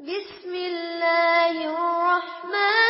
بسم الله الرحمن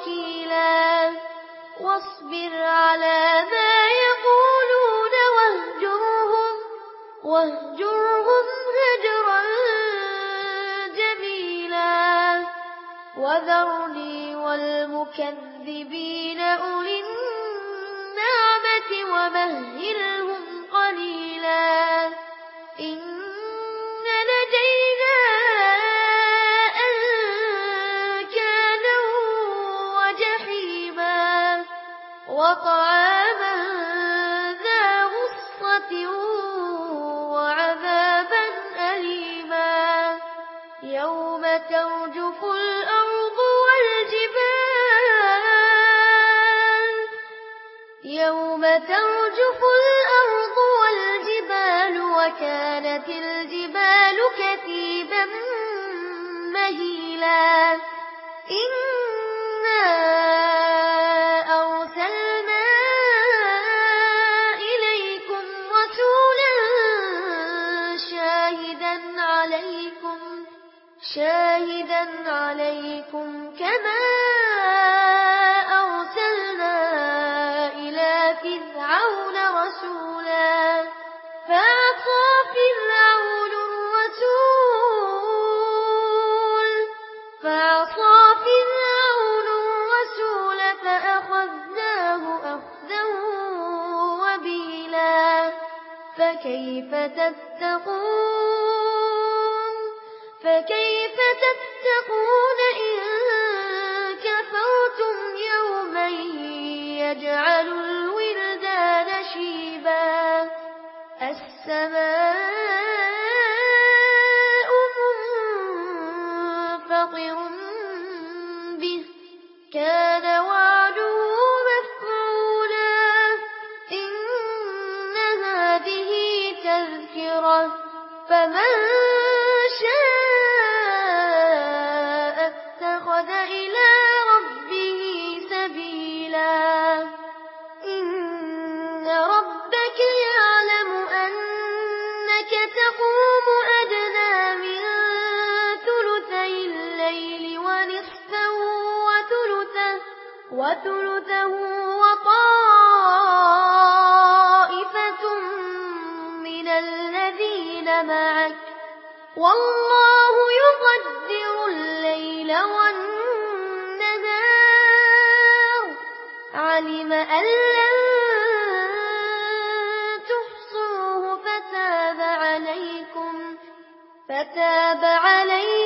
وكيلا واصبر على ما يقولون واهجرهم واهجرهم هجرا جميلا. وذرني والمكذبين أولي النعمة ومهلهم قليلا. يوم ترجف الأرض والجبال وكانت الجبال كثيبا مهيلا إنا أرسلنا إليكم رسولا شاهدا عليكم شاهدا عليكم كما فرعون رسولا فعصى فرعون الرسول فعصى فرعون الرسول فأخذناه أخذا وبيلا فكيف تتقون فكيف تتقون إن كفرتم يوما يجعل خاطر بِهِ كَانَ وَعْدُهُ مَفْعُولًا إِنَّ هَذِهِ تَذْكِرَةٌ فَمَن شَاءَ وثلثه وطائفة من الذين معك والله يقدر الليل والنهار علم أن لن تحصوه فتاب عليكم فتاب عليكم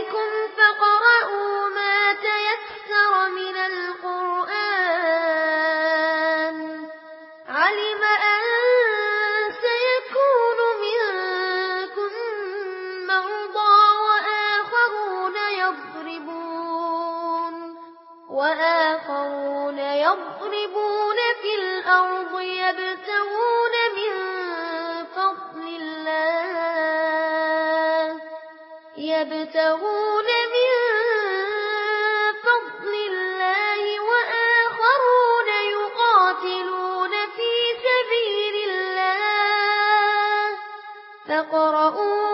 وآخرون يضربون في الأرض يبتغون من فضل الله يبتغون من فضل الله وآخرون يقاتلون في سبيل الله فقرؤون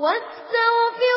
واستغفروا